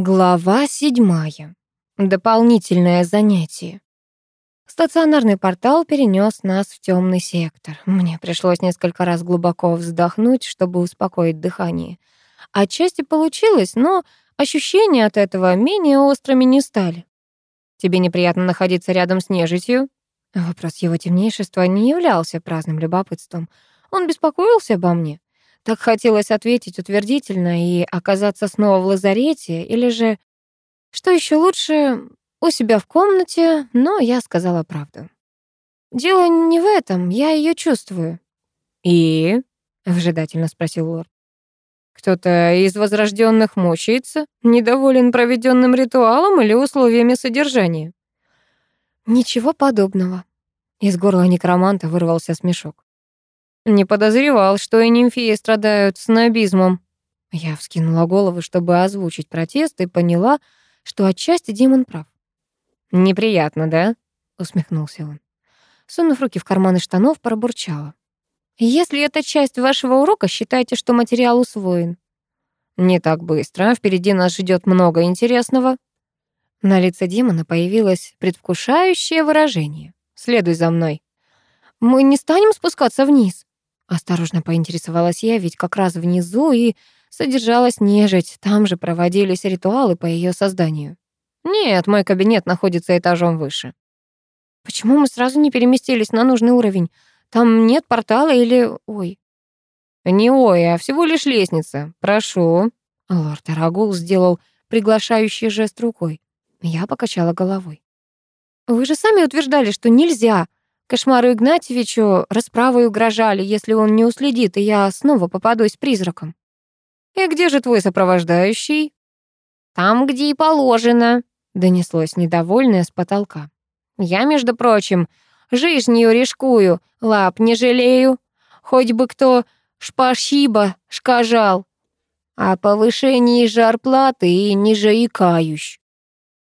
Глава седьмая. Дополнительное занятие. Стационарный портал перенес нас в темный сектор. Мне пришлось несколько раз глубоко вздохнуть, чтобы успокоить дыхание. Отчасти получилось, но ощущения от этого менее острыми не стали. «Тебе неприятно находиться рядом с нежитью?» Вопрос его темнейшества не являлся праздным любопытством. Он беспокоился обо мне. Так хотелось ответить утвердительно и оказаться снова в лазарете, или же, что еще лучше, у себя в комнате, но я сказала правду. «Дело не в этом, я ее чувствую». «И?» — вжидательно спросил лорд. «Кто-то из возрожденных мучается, недоволен проведенным ритуалом или условиями содержания?» «Ничего подобного». Из горла некроманта вырвался смешок. Не подозревал, что и нимфеи страдают снобизмом. Я вскинула голову, чтобы озвучить протест, и поняла, что отчасти демон прав. «Неприятно, да?» — усмехнулся он. Сунув руки в карманы штанов, пробурчала. «Если это часть вашего урока, считайте, что материал усвоен». «Не так быстро. Впереди нас ждет много интересного». На лице демона появилось предвкушающее выражение. «Следуй за мной». «Мы не станем спускаться вниз?» Осторожно поинтересовалась я, ведь как раз внизу и содержалась нежить, там же проводились ритуалы по ее созданию. Нет, мой кабинет находится этажом выше. Почему мы сразу не переместились на нужный уровень? Там нет портала или... Ой. Не ой, а всего лишь лестница. Прошу. Лорд Арагул сделал приглашающий жест рукой. Я покачала головой. Вы же сами утверждали, что нельзя. Кошмару Игнатьевичу расправой угрожали, если он не уследит, и я снова попадусь призраком. «И где же твой сопровождающий?» «Там, где и положено», — донеслось недовольное с потолка. «Я, между прочим, жизнью рискую, лап не жалею. Хоть бы кто шпашиба шкажал. О повышении жарплаты и не заикаюсь».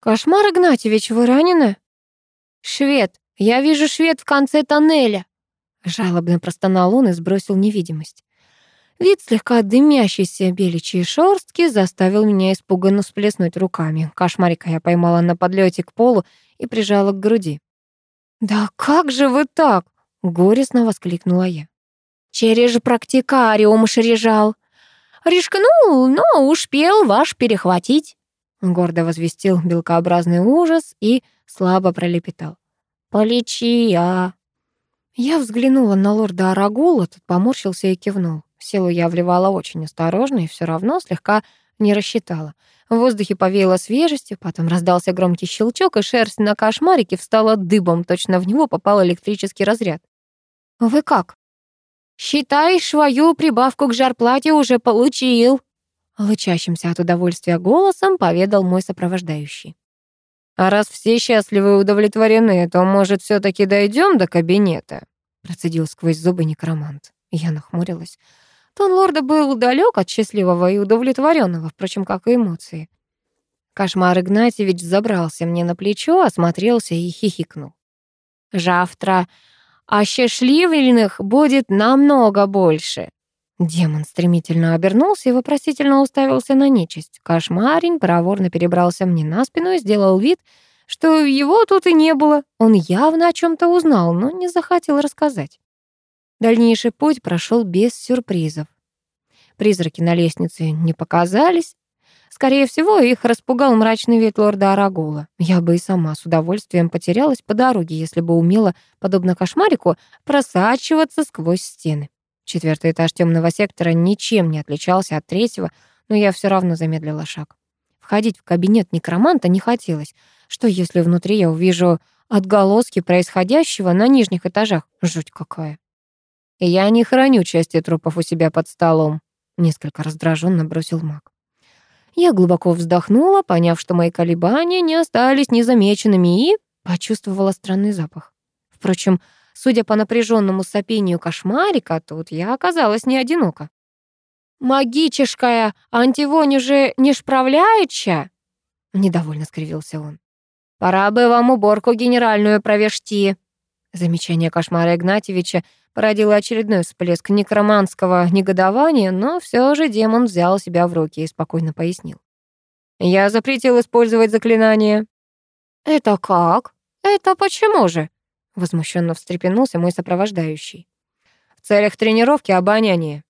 «Кошмар Игнатьевич, вы ранены?» «Швед, я вижу швед в конце тоннеля!» Жалобно простонал он и сбросил невидимость. Вид слегка дымящейся беличьей шорстки заставил меня испуганно всплеснуть руками. Кошмарика я поймала на подлете к полу и прижала к груди. «Да как же вы так?» — горестно воскликнула я. «Через практикариум шрежал. Рискнул, но успел ваш перехватить», — гордо возвестил белкообразный ужас и слабо пролепетал. «Полечи, а!» Я взглянула на лорда Арагула, тот поморщился и кивнул. Силу я вливала очень осторожно и все равно слегка не рассчитала. В воздухе повеяло свежестью, потом раздался громкий щелчок, и шерсть на кошмарике встала дыбом, точно в него попал электрический разряд. «Вы как?» «Считай, свою прибавку к жарплате уже получил», лычащимся от удовольствия голосом поведал мой сопровождающий. А раз все счастливы и удовлетворены, то, может, все таки дойдем до кабинета?» Процедил сквозь зубы некромант. Я нахмурилась. Тон лорда был далек от счастливого и удовлетворенного, впрочем, как и эмоции. Кошмар Игнатьевич забрался мне на плечо, осмотрелся и хихикнул. «Завтра осчастливленных будет намного больше. Демон стремительно обернулся и вопросительно уставился на нечисть. Кошмарень проворно перебрался мне на спину и сделал вид, что его тут и не было. Он явно о чем то узнал, но не захотел рассказать. Дальнейший путь прошел без сюрпризов. Призраки на лестнице не показались. Скорее всего, их распугал мрачный вид лорда Арагула. Я бы и сама с удовольствием потерялась по дороге, если бы умела, подобно кошмарику, просачиваться сквозь стены. Четвертый этаж темного сектора ничем не отличался от третьего, но я все равно замедлила шаг. Входить в кабинет некроманта не хотелось. Что если внутри я увижу отголоски происходящего на нижних этажах? Жуть какая. Я не храню части трупов у себя под столом, несколько раздраженно бросил маг. Я глубоко вздохнула, поняв, что мои колебания не остались незамеченными, и почувствовала странный запах. Впрочем, Судя по напряженному сопению кошмарика, тут я оказалась не одинока. «Магическая антивонь уже не справляется?» Недовольно скривился он. «Пора бы вам уборку генеральную провести». Замечание кошмара Игнатьевича породило очередной всплеск некроманского негодования, но все же демон взял себя в руки и спокойно пояснил. Я запретил использовать заклинание. Это как? Это почему же? Возмущенно встрепенулся мой сопровождающий. В целях тренировки обоняния.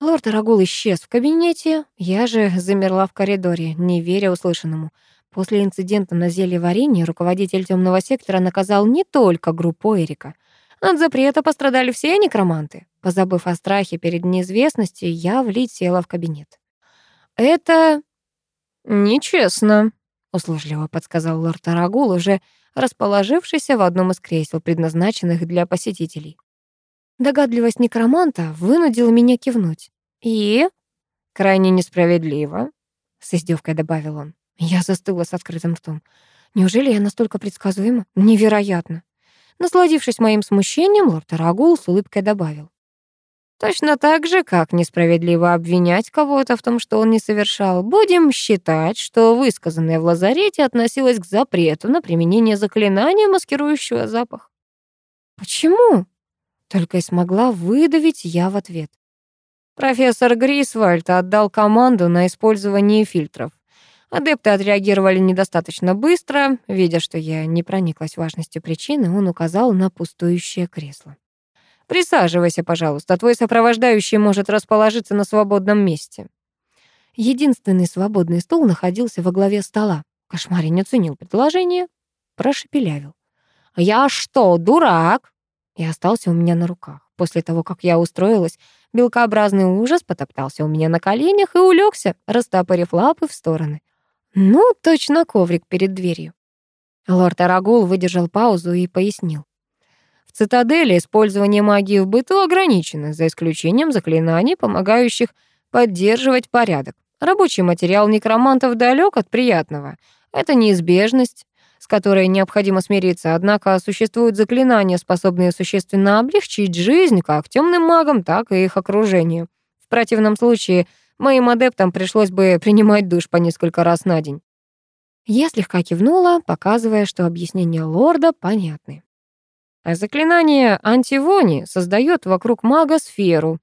Лорд Рагул исчез в кабинете, я же замерла в коридоре, не веря услышанному. После инцидента на зелье варенья руководитель темного сектора наказал не только группу Эрика. От запрета пострадали все некроманты. Позабыв о страхе перед неизвестностью, я влетела в кабинет. «Это нечестно», — услужливо подсказал лорд Арагул, уже расположившийся в одном из кресел, предназначенных для посетителей. Догадливость некроманта вынудила меня кивнуть. «И?» «Крайне несправедливо», — с издевкой добавил он. Я застыла с открытым ртом. Неужели я настолько предсказуема? Невероятно. Насладившись моим смущением, лорд Арагул с улыбкой добавил. Точно так же, как несправедливо обвинять кого-то в том, что он не совершал, будем считать, что высказанное в лазарете относилось к запрету на применение заклинания, маскирующего запах. «Почему?» — только и смогла выдавить я в ответ. Профессор Грисвальд отдал команду на использование фильтров. Адепты отреагировали недостаточно быстро. Видя, что я не прониклась важностью причины, он указал на пустующее кресло. «Присаживайся, пожалуйста, твой сопровождающий может расположиться на свободном месте». Единственный свободный стул находился во главе стола. Кошмарин оценил предложение, прошепелявил. «Я что, дурак?» И остался у меня на руках. После того, как я устроилась, белкообразный ужас потоптался у меня на коленях и улегся, растопырив лапы в стороны. Ну, точно коврик перед дверью. Лорд Арагул выдержал паузу и пояснил. Цитадели использование магии в быту ограничено, за исключением заклинаний, помогающих поддерживать порядок. Рабочий материал некромантов далек от приятного. Это неизбежность, с которой необходимо смириться, однако существуют заклинания, способные существенно облегчить жизнь как темным магам, так и их окружению. В противном случае Моим адептам пришлось бы принимать душ по несколько раз на день. Я слегка кивнула, показывая, что объяснения лорда понятны. А заклинание антивони создает вокруг мага сферу,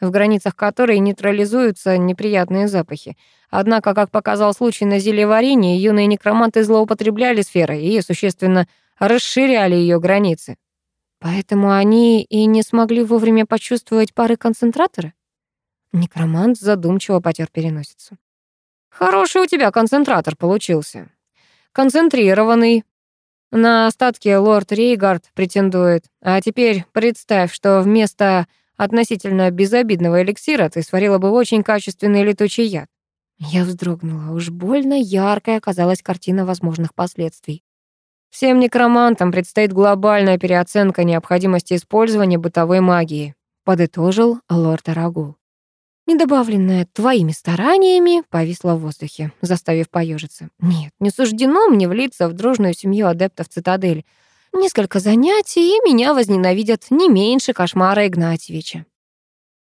в границах которой нейтрализуются неприятные запахи. Однако, как показал случай на зельеварении, юные некроманты злоупотребляли сферой и существенно расширяли ее границы. Поэтому они и не смогли вовремя почувствовать пары концентратора? Некромант задумчиво потер переносицу. «Хороший у тебя концентратор получился. Концентрированный. На остатки лорд Рейгард претендует. А теперь представь, что вместо относительно безобидного эликсира ты сварила бы очень качественный летучий яд». Я вздрогнула. Уж больно яркая оказалась картина возможных последствий. Всем некромантам предстоит глобальная переоценка необходимости использования бытовой магии, подытожил лорд Арагул. Недобавленное твоими стараниями повисло в воздухе, заставив поежиться. Нет, не суждено мне влиться в дружную семью адептов цитадели. Несколько занятий, и меня возненавидят не меньше кошмара Игнатьевича.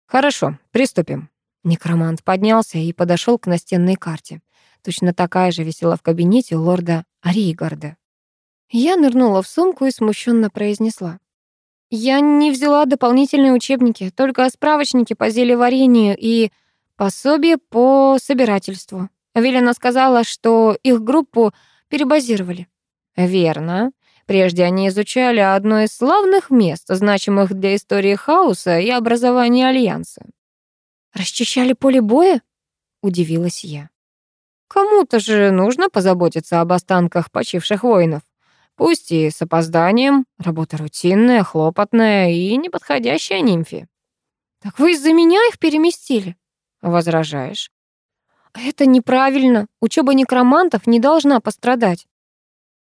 Хорошо, приступим. Некромант поднялся и подошел к настенной карте. Точно такая же висела в кабинете лорда Ригарда. Я нырнула в сумку и смущенно произнесла. Я не взяла дополнительные учебники, только справочники по зелеварению и пособие по собирательству. Велена сказала, что их группу перебазировали. Верно. Прежде они изучали одно из славных мест, значимых для истории хаоса и образования Альянса. «Расчищали поле боя?» — удивилась я. «Кому-то же нужно позаботиться об останках почивших воинов. Пусть и с опозданием, работа рутинная, хлопотная и неподходящая нимфе. Так вы из-за меня их переместили? Возражаешь? Это неправильно. Учеба некромантов не должна пострадать.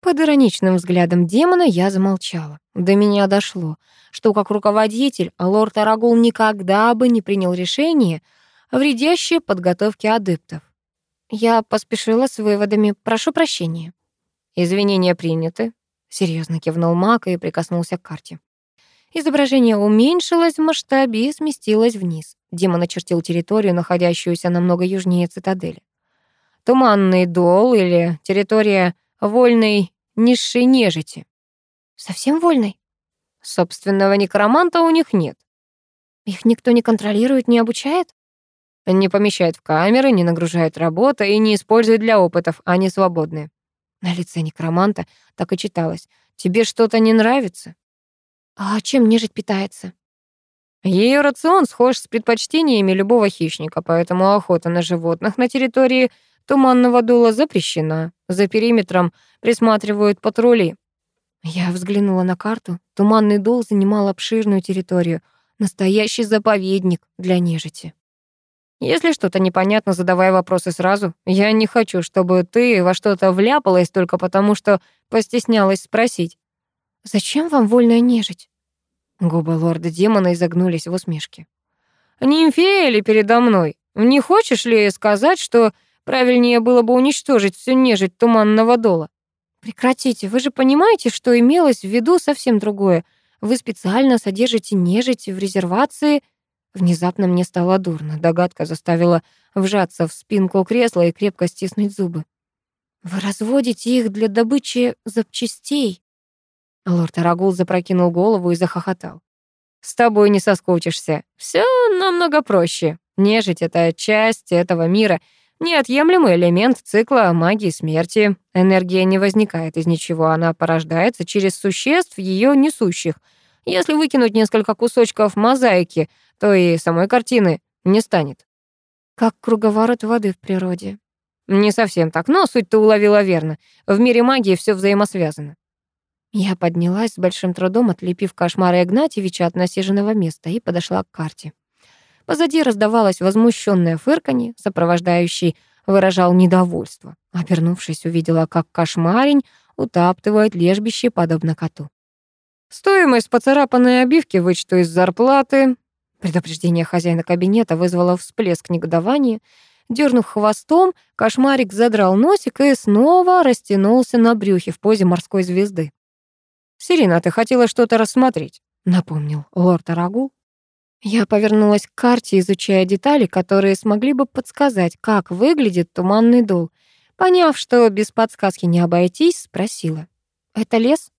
Под ироничным взглядом демона я замолчала. До меня дошло, что как руководитель лорд Арагул никогда бы не принял решение, вредящее подготовке адептов. Я поспешила с выводами. Прошу прощения. Извинения приняты серьезно кивнул Мак и прикоснулся к карте. Изображение уменьшилось в масштабе и сместилось вниз. Дима начертил территорию, находящуюся намного южнее цитадели. Туманный дол или территория вольной низшей нежити. Совсем вольной? Собственного некроманта у них нет. Их никто не контролирует, не обучает? Не помещают в камеры, не нагружают работу и не используют для опытов, они свободны. На лице некроманта так и читалось. Тебе что-то не нравится? А чем нежить питается? Ее рацион схож с предпочтениями любого хищника, поэтому охота на животных на территории туманного дула запрещена. За периметром присматривают патрули. Я взглянула на карту. Туманный дул занимал обширную территорию. Настоящий заповедник для нежити. Если что-то непонятно, задавай вопросы сразу. Я не хочу, чтобы ты во что-то вляпалась только потому, что постеснялась спросить. «Зачем вам вольная нежить?» Губы лорда-демона изогнулись в усмешке. «Нимфея ли передо мной? Не хочешь ли сказать, что правильнее было бы уничтожить всю нежить туманного дола?» «Прекратите, вы же понимаете, что имелось в виду совсем другое. Вы специально содержите нежить в резервации...» Внезапно мне стало дурно. Догадка заставила вжаться в спинку кресла и крепко стиснуть зубы. «Вы разводите их для добычи запчастей?» Лорд Арагул запрокинул голову и захохотал. «С тобой не соскучишься. Все намного проще. Нежить — это часть этого мира, неотъемлемый элемент цикла магии смерти. Энергия не возникает из ничего, она порождается через существ, ее несущих. Если выкинуть несколько кусочков мозаики, то и самой картины не станет. Как круговорот воды в природе. Не совсем так, но суть ты уловила верно. В мире магии все взаимосвязано. Я поднялась с большим трудом, отлепив кошмара Игнатьевича от насиженного места и подошла к карте. Позади раздавалось возмущенное фырканье, сопровождающий выражал недовольство. Обернувшись, увидела, как кошмарень утаптывает лежбище, подобно коту. Стоимость поцарапанной обивки вычту из зарплаты, Предупреждение хозяина кабинета вызвало всплеск негодования. Дернув хвостом, кошмарик задрал носик и снова растянулся на брюхе в позе морской звезды. «Сирина, ты хотела что-то рассмотреть», — напомнил лорд Арагул. Я повернулась к карте, изучая детали, которые смогли бы подсказать, как выглядит туманный дол. Поняв, что без подсказки не обойтись, спросила. «Это лес?»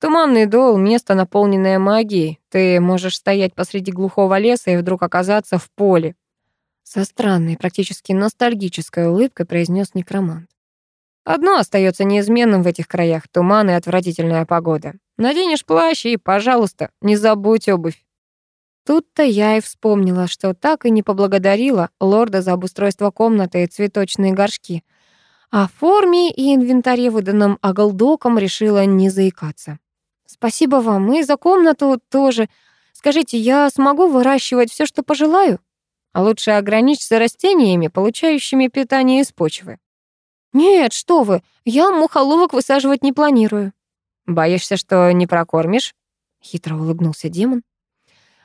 Туманный дол — место, наполненное магией. Ты можешь стоять посреди глухого леса и вдруг оказаться в поле. Со странной, практически ностальгической улыбкой произнес некромант. Одно остается неизменным в этих краях — туман и отвратительная погода. Наденешь плащ и, пожалуйста, не забудь обувь. Тут-то я и вспомнила, что так и не поблагодарила лорда за обустройство комнаты и цветочные горшки. О форме и инвентаре, выданном Агалдоком, решила не заикаться. Спасибо вам и за комнату тоже. Скажите, я смогу выращивать все, что пожелаю? А лучше ограничься растениями, получающими питание из почвы. Нет, что вы, я мухоловок высаживать не планирую. Боишься, что не прокормишь? Хитро улыбнулся демон.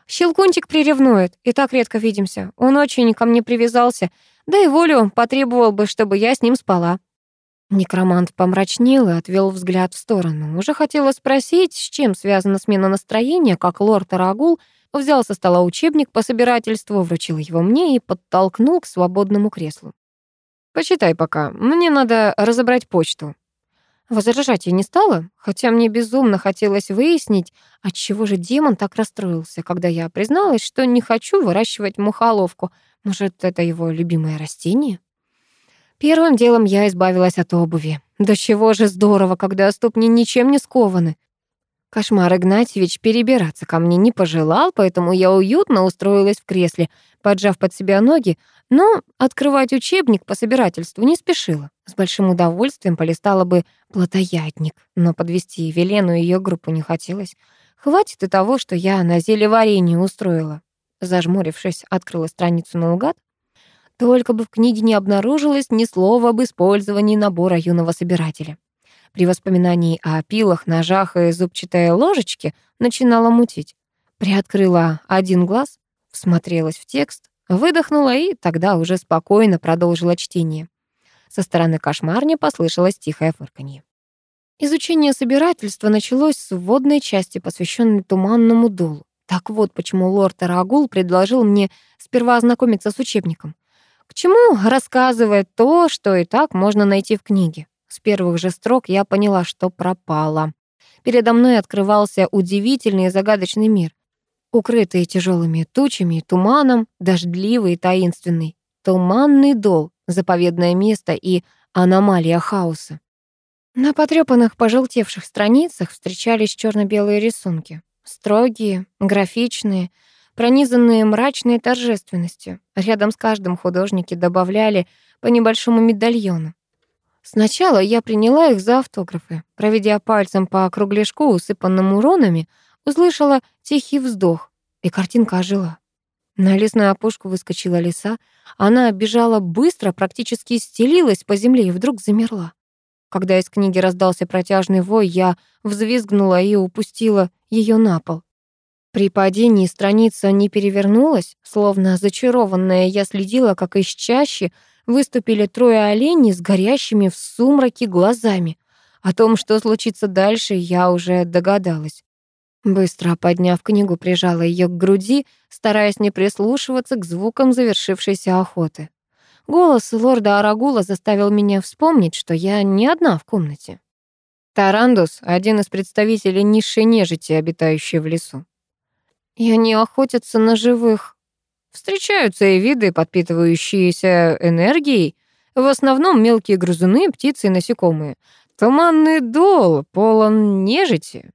Щелкунчик приревнует, и так редко видимся. Он очень ко мне привязался, да и волю потребовал бы, чтобы я с ним спала. Некромант помрачнел и отвел взгляд в сторону. Уже хотела спросить, с чем связана смена настроения, как лорд Арагул взял со стола учебник по собирательству, вручил его мне и подтолкнул к свободному креслу. «Почитай пока, мне надо разобрать почту». Возражать я не стала, хотя мне безумно хотелось выяснить, отчего же демон так расстроился, когда я призналась, что не хочу выращивать мухоловку. Может, это его любимое растение? Первым делом я избавилась от обуви. Да чего же здорово, когда ступни ничем не скованы. Кошмар Игнатьевич перебираться ко мне не пожелал, поэтому я уютно устроилась в кресле, поджав под себя ноги, но открывать учебник по собирательству не спешила. С большим удовольствием полистала бы плотоядник, но подвести Елену и ее группу не хотелось. Хватит и того, что я на варенье устроила. Зажмурившись, открыла страницу наугад только бы в книге не обнаружилось ни слова об использовании набора юного собирателя. При воспоминании о пилах, ножах и зубчатой ложечке начинала мутить. Приоткрыла один глаз, всмотрелась в текст, выдохнула и тогда уже спокойно продолжила чтение. Со стороны кошмарни послышалось тихое фырканье. Изучение собирательства началось с вводной части, посвященной туманному дулу. Так вот, почему лорд Арагул предложил мне сперва ознакомиться с учебником. К чему рассказывает то, что и так можно найти в книге? С первых же строк я поняла, что пропала. Передо мной открывался удивительный и загадочный мир. укрытый тяжелыми тучами, туманом, дождливый и таинственный. Туманный дол, заповедное место и аномалия хаоса. На потрёпанных, пожелтевших страницах встречались черно-белые рисунки. Строгие, графичные, пронизанные мрачной торжественностью. Рядом с каждым художники добавляли по небольшому медальону. Сначала я приняла их за автографы. Проведя пальцем по кругляшку, усыпанному рунами, услышала тихий вздох, и картинка ожила. На лесную опушку выскочила лиса. Она бежала быстро, практически стелилась по земле и вдруг замерла. Когда из книги раздался протяжный вой, я взвизгнула и упустила ее на пол. При падении страница не перевернулась, словно зачарованная, я следила, как из чащи выступили трое оленей с горящими в сумраке глазами. О том, что случится дальше, я уже догадалась. Быстро подняв книгу, прижала ее к груди, стараясь не прислушиваться к звукам завершившейся охоты. Голос лорда Арагула заставил меня вспомнить, что я не одна в комнате. Тарандус — один из представителей низшей нежити, обитающей в лесу. И они охотятся на живых. Встречаются и виды, подпитывающиеся энергией, в основном мелкие грызуны, птицы и насекомые. Туманный дол полон нежити.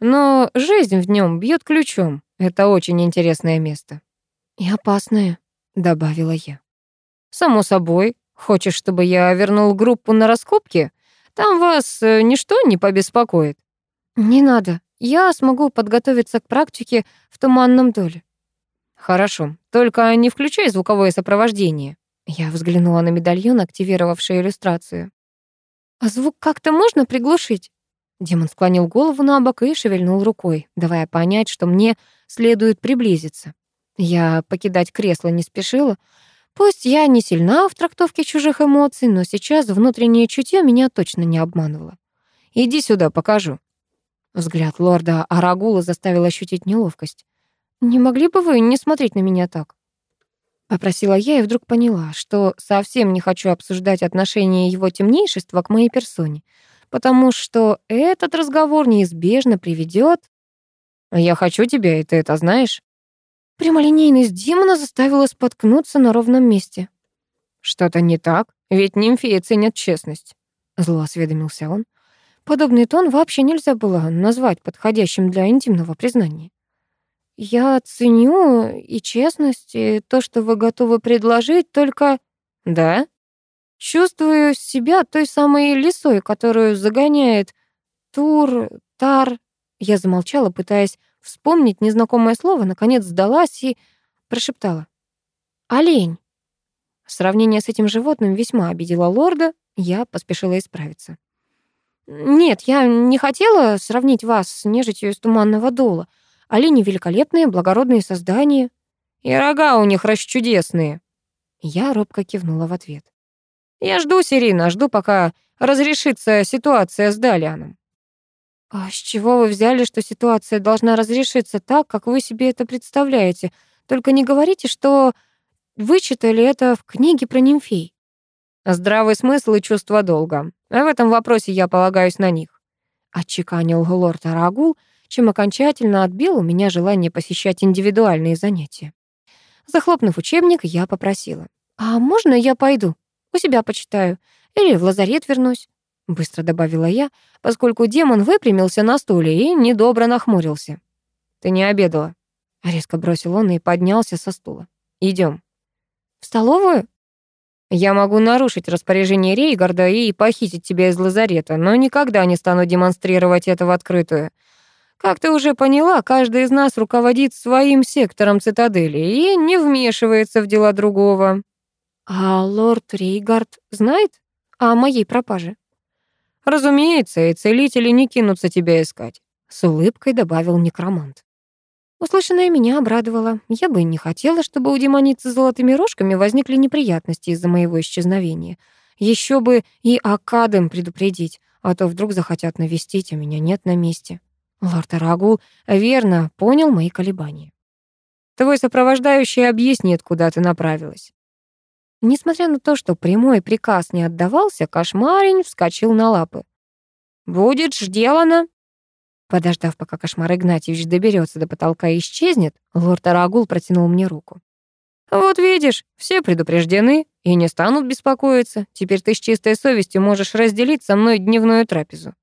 Но жизнь в нем бьет ключом. Это очень интересное место. «И опасное», — добавила я. «Само собой. Хочешь, чтобы я вернул группу на раскопки? Там вас э, ничто не побеспокоит». «Не надо. Я смогу подготовиться к практике в туманном доле». «Хорошо. Только не включай звуковое сопровождение». Я взглянула на медальон, активировавший иллюстрацию. «А звук как-то можно приглушить?» Демон склонил голову на бок и шевельнул рукой, давая понять, что мне следует приблизиться. Я покидать кресло не спешила. Пусть я не сильна в трактовке чужих эмоций, но сейчас внутреннее чутье меня точно не обманывало. «Иди сюда, покажу». Взгляд лорда Арагула заставил ощутить неловкость. «Не могли бы вы не смотреть на меня так?» Попросила я и вдруг поняла, что совсем не хочу обсуждать отношение его темнейшества к моей персоне потому что этот разговор неизбежно приведет. Я хочу тебя, и ты это знаешь. Прямолинейность демона заставила споткнуться на ровном месте. Что-то не так, ведь нимфеи ценят честность. Зло осведомился он. Подобный тон вообще нельзя было назвать подходящим для интимного признания. Я ценю и честность, и то, что вы готовы предложить, только... Да? Чувствую себя той самой лисой, которую загоняет Тур, Тар. Я замолчала, пытаясь вспомнить незнакомое слово, наконец сдалась и прошептала. «Олень». Сравнение с этим животным весьма обидело лорда, я поспешила исправиться. «Нет, я не хотела сравнить вас с нежитью из туманного дола. Олени — великолепные, благородные создания. И рога у них расчудесные». Я робко кивнула в ответ. Я жду, Сирина, жду, пока разрешится ситуация с Далианом. А с чего вы взяли, что ситуация должна разрешиться так, как вы себе это представляете? Только не говорите, что вы читали это в книге про нимфей. Здравый смысл и чувство долга. А в этом вопросе я полагаюсь на них. Отчеканил лорд Арагул, чем окончательно отбил у меня желание посещать индивидуальные занятия. Захлопнув учебник, я попросила. «А можно я пойду?» У себя почитаю. Или в лазарет вернусь», — быстро добавила я, поскольку демон выпрямился на стуле и недобро нахмурился. «Ты не обедала», — резко бросил он и поднялся со стула. Идем. «В столовую?» «Я могу нарушить распоряжение Рейгарда и похитить тебя из лазарета, но никогда не стану демонстрировать это в открытую. Как ты уже поняла, каждый из нас руководит своим сектором цитадели и не вмешивается в дела другого. А лорд Рейгард знает о моей пропаже? Разумеется, и целители не кинутся тебя искать, с улыбкой добавил некромант. Услышанное меня обрадовало. Я бы не хотела, чтобы у демоницы с золотыми рожками возникли неприятности из-за моего исчезновения. Еще бы и Академ предупредить, а то вдруг захотят навестить, а меня нет на месте. Лорд Арагул верно понял мои колебания. Твой сопровождающий объяснит, куда ты направилась. Несмотря на то, что прямой приказ не отдавался, кошмарень вскочил на лапы. «Будет сделано!» Подождав, пока кошмар Игнатьевич доберется до потолка и исчезнет, лорд Арагул протянул мне руку. «Вот видишь, все предупреждены и не станут беспокоиться. Теперь ты с чистой совестью можешь разделить со мной дневную трапезу».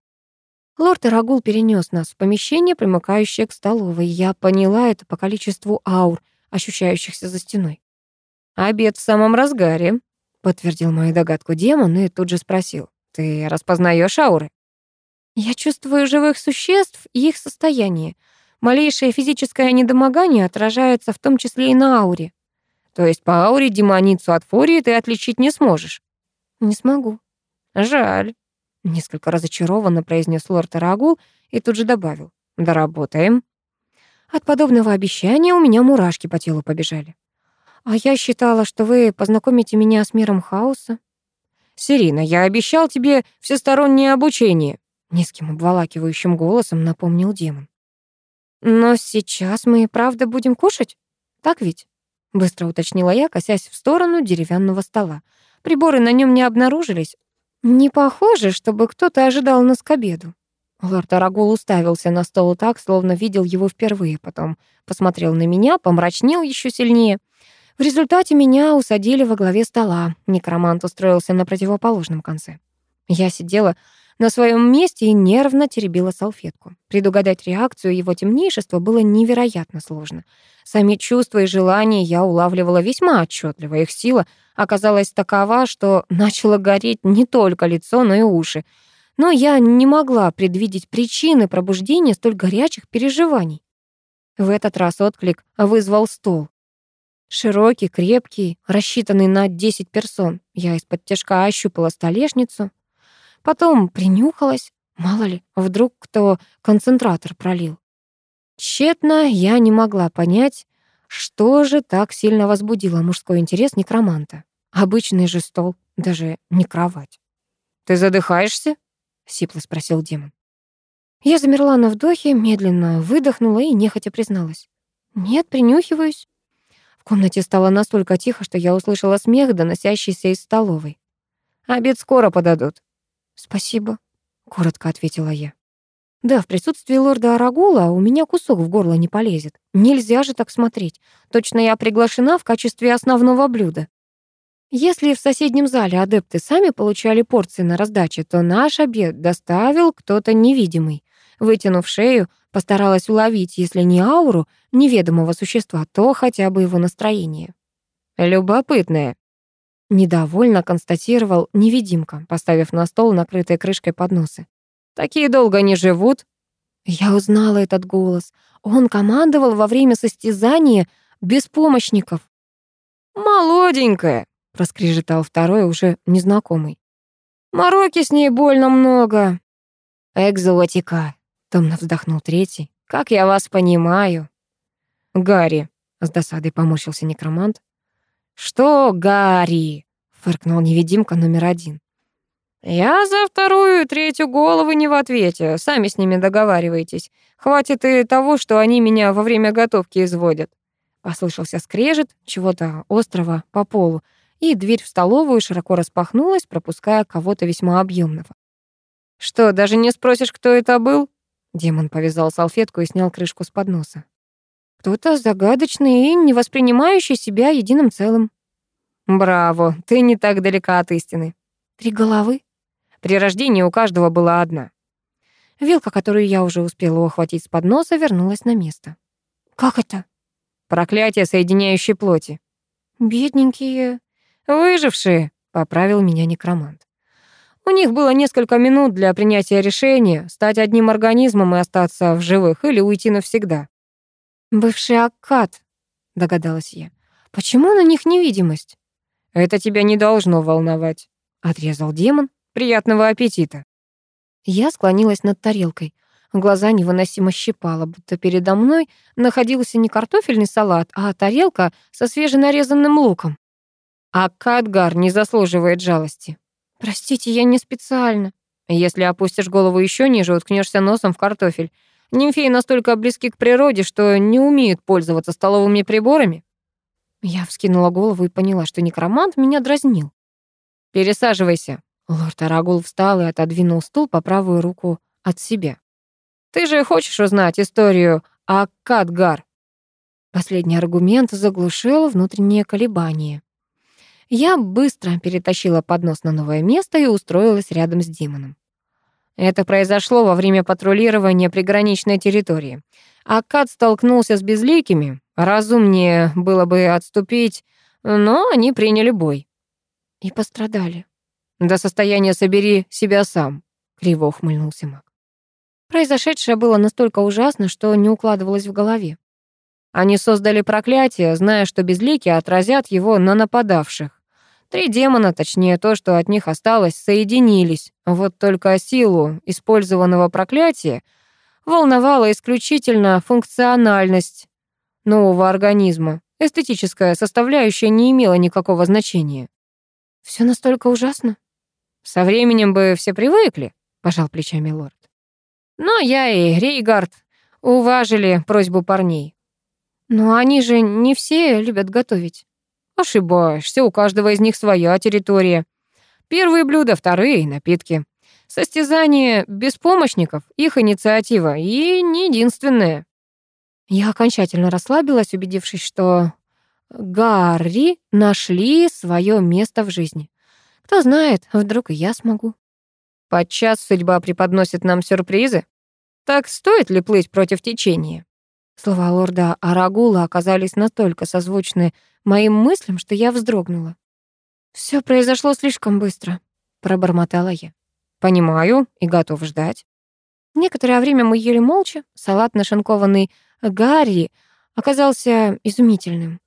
Лорд Арагул перенес нас в помещение, примыкающее к столовой. Я поняла это по количеству аур, ощущающихся за стеной. «Обед в самом разгаре», — подтвердил мою догадку демон и тут же спросил. «Ты распознаешь ауры?» Я чувствую живых существ и их состояние. Малейшее физическое недомогание отражается в том числе и на ауре. То есть по ауре демоницу от фурии ты отличить не сможешь? Не смогу. Жаль. Несколько разочарованно произнес лорд Арагул и тут же добавил. Доработаем. От подобного обещания у меня мурашки по телу побежали. А я считала, что вы познакомите меня с миром хаоса. Сирина, я обещал тебе всестороннее обучение. Низким обволакивающим голосом напомнил демон. «Но сейчас мы правда будем кушать? Так ведь?» Быстро уточнила я, косясь в сторону деревянного стола. Приборы на нем не обнаружились. Не похоже, чтобы кто-то ожидал нас к обеду. Лорд Арагул уставился на стол так, словно видел его впервые, потом посмотрел на меня, помрачнел еще сильнее. В результате меня усадили во главе стола. Некромант устроился на противоположном конце. Я сидела на своем месте и нервно теребила салфетку. Предугадать реакцию его темнейшества было невероятно сложно. Сами чувства и желания я улавливала весьма отчетливо. Их сила оказалась такова, что начало гореть не только лицо, но и уши. Но я не могла предвидеть причины пробуждения столь горячих переживаний. В этот раз отклик вызвал стол. Широкий, крепкий, рассчитанный на 10 персон. Я из-под тяжка ощупала столешницу, Потом принюхалась, мало ли, вдруг кто концентратор пролил. Тщетно я не могла понять, что же так сильно возбудило мужской интерес некроманта. Обычный же стол, даже не кровать. «Ты задыхаешься?» — сипло спросил демон. Я замерла на вдохе, медленно выдохнула и нехотя призналась. «Нет, принюхиваюсь». В комнате стало настолько тихо, что я услышала смех, доносящийся из столовой. «Обед скоро подадут», «Спасибо», — коротко ответила я. «Да, в присутствии лорда Арагула у меня кусок в горло не полезет. Нельзя же так смотреть. Точно я приглашена в качестве основного блюда. Если в соседнем зале адепты сами получали порции на раздаче, то наш обед доставил кто-то невидимый. Вытянув шею, постаралась уловить, если не ауру неведомого существа, то хотя бы его настроение. «Любопытное», Недовольно констатировал невидимка, поставив на стол накрытые крышкой подносы. «Такие долго не живут?» Я узнала этот голос. Он командовал во время состязания беспомощников. «Молоденькая», — проскрежетал второй, уже незнакомый. «Мороки с ней больно много». «Экзотика», — томно вздохнул третий. «Как я вас понимаю». «Гарри», — с досадой поморщился некромант. «Что, Гарри?» — фыркнул невидимка номер один. «Я за вторую и третью головы не в ответе. Сами с ними договаривайтесь. Хватит и того, что они меня во время готовки изводят». Послышался скрежет чего-то острого по полу, и дверь в столовую широко распахнулась, пропуская кого-то весьма объемного. «Что, даже не спросишь, кто это был?» Демон повязал салфетку и снял крышку с подноса. Кто-то загадочный и не воспринимающий себя единым целым. Браво, ты не так далека от истины. Три головы? При рождении у каждого была одна. Вилка, которую я уже успела ухватить с подноса, вернулась на место. Как это? Проклятие соединяющей плоти. Бедненькие. Выжившие, поправил меня некромант. У них было несколько минут для принятия решения, стать одним организмом и остаться в живых или уйти навсегда. «Бывший Аккад», — догадалась я. «Почему на них невидимость?» «Это тебя не должно волновать», — отрезал демон. «Приятного аппетита». Я склонилась над тарелкой. Глаза невыносимо щипало, будто передо мной находился не картофельный салат, а тарелка со свеженарезанным луком. А не заслуживает жалости. Простите, я не специально. Если опустишь голову еще ниже, уткнешься носом в картофель. Нимфеи настолько близки к природе, что не умеют пользоваться столовыми приборами. Я вскинула голову и поняла, что некромант меня дразнил. «Пересаживайся». Лорд Арагул встал и отодвинул стул по правую руку от себя. Ты же хочешь узнать историю о Кадгар?» Последний аргумент заглушил внутреннее колебание. Я быстро перетащила поднос на новое место и устроилась рядом с Димоном. Это произошло во время патрулирования приграничной территории. Акад столкнулся с безликими. Разумнее было бы отступить, но они приняли бой. И пострадали. До состояния «собери себя сам», — криво ухмыльнулся маг. Произошедшее было настолько ужасно, что не укладывалось в голове. Они создали проклятие, зная, что безликие отразят его на нападавших. Три демона, точнее то, что от них осталось, соединились. Вот только силу использованного проклятия волновала исключительно функциональность нового организма. Эстетическая составляющая не имела никакого значения. Все настолько ужасно? Со временем бы все привыкли, пожал плечами лорд. Но я и Рейгард уважили просьбу парней. Но они же не все любят готовить. Ошибаешься, у каждого из них своя территория. Первые блюда, вторые — напитки. Состязание беспомощников — их инициатива, и не единственное. Я окончательно расслабилась, убедившись, что Гарри нашли свое место в жизни. Кто знает, вдруг и я смогу. Подчас судьба преподносит нам сюрпризы. Так стоит ли плыть против течения? Слова лорда Арагула оказались настолько созвучны моим мыслям, что я вздрогнула. Все произошло слишком быстро», — пробормотала я. «Понимаю и готов ждать». Некоторое время мы ели молча. Салат, нашинкованный Гарри, оказался изумительным.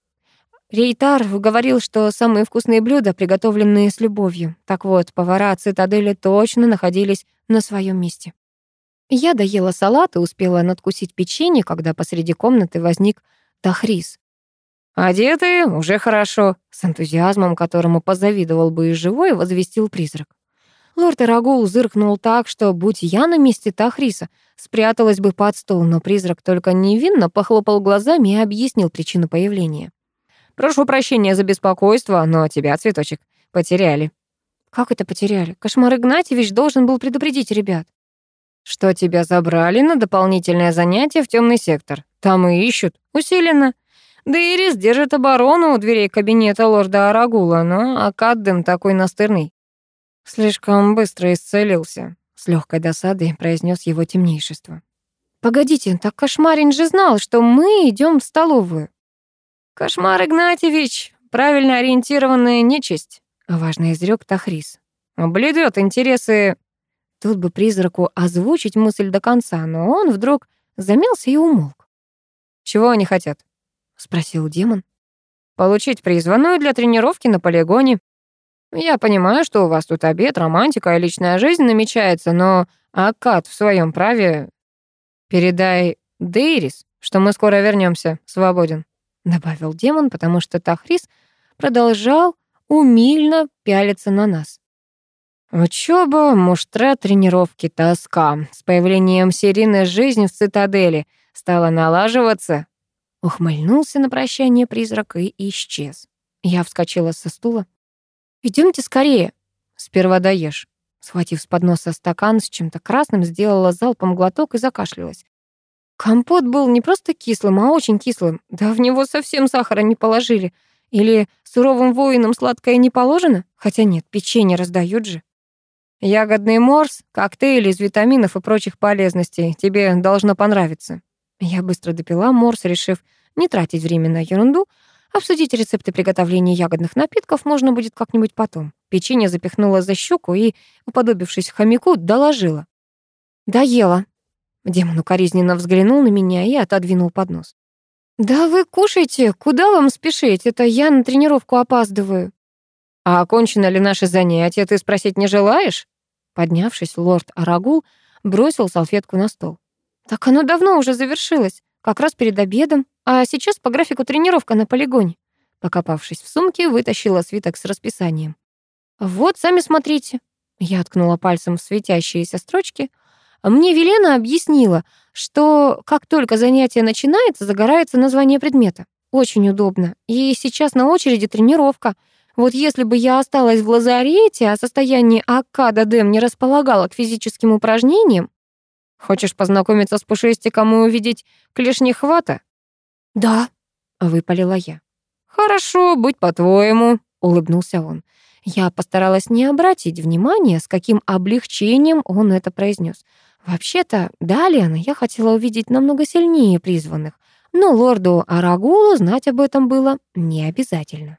Рейтар говорил, что самые вкусные блюда приготовленные с любовью. Так вот, повара цитадели точно находились на своем месте. Я доела салат и успела надкусить печенье, когда посреди комнаты возник Тахрис. «Одеты уже хорошо», — с энтузиазмом, которому позавидовал бы и живой, возвестил призрак. Лорд Эрагул зыркнул так, что, будь я на месте Тахриса, спряталась бы под стол, но призрак только невинно похлопал глазами и объяснил причину появления. «Прошу прощения за беспокойство, но тебя, цветочек, потеряли». «Как это потеряли? Кошмар Игнатьевич должен был предупредить ребят» что тебя забрали на дополнительное занятие в темный сектор. Там и ищут. Усиленно. Да Ирис держит оборону у дверей кабинета лорда Арагула, но Акаддем такой настырный. Слишком быстро исцелился. С легкой досадой произнес его темнейшество. «Погодите, так Кошмарин же знал, что мы идем в столовую». «Кошмар Игнатьевич, правильно ориентированная нечисть», — важно изрек Тахрис. «Бледет интересы Тут бы призраку озвучить мысль до конца, но он вдруг замялся и умолк. «Чего они хотят?» — спросил демон. «Получить призванную для тренировки на полигоне. Я понимаю, что у вас тут обед, романтика и личная жизнь намечается, но Акад в своем праве... Передай Дейрис, что мы скоро вернемся, свободен», — добавил демон, потому что Тахрис продолжал умильно пялиться на нас. Учеба, муштра, тренировки, тоска. С появлением Сирины жизнь в цитадели стала налаживаться. Ухмыльнулся на прощание призрак и исчез. Я вскочила со стула. Идемте скорее. Сперва доешь. Схватив с подноса стакан с чем-то красным, сделала залпом глоток и закашлялась. Компот был не просто кислым, а очень кислым. Да в него совсем сахара не положили. Или суровым воинам сладкое не положено? Хотя нет, печенье раздают же. Ягодный морс, коктейль из витаминов и прочих полезностей. Тебе должно понравиться. Я быстро допила морс, решив не тратить время на ерунду. Обсудить рецепты приготовления ягодных напитков можно будет как-нибудь потом. Печенье запихнула за щеку и, уподобившись хомяку, доложила. «Доела». Демон укоризненно взглянул на меня и отодвинул поднос. «Да вы кушайте, куда вам спешить? Это я на тренировку опаздываю». «А окончено ли наше занятие, ты спросить не желаешь?» Поднявшись, лорд Арагул бросил салфетку на стол. «Так оно давно уже завершилось, как раз перед обедом, а сейчас по графику тренировка на полигоне». Покопавшись в сумке, вытащила свиток с расписанием. «Вот, сами смотрите». Я ткнула пальцем в светящиеся строчки. Мне Велена объяснила, что как только занятие начинается, загорается название предмета. Очень удобно. И сейчас на очереди тренировка — вот если бы я осталась в лазарете, а состояние Аккада Дэм не располагало к физическим упражнениям, Хочешь познакомиться с Пушистиком и увидеть клешнехвата?» «Да», — выпалила я. «Хорошо, будь по-твоему», — улыбнулся он. Я постаралась не обратить внимания, с каким облегчением он это произнес. Вообще-то, Далиана я хотела увидеть намного сильнее призванных, но лорду Арагулу знать об этом было не обязательно.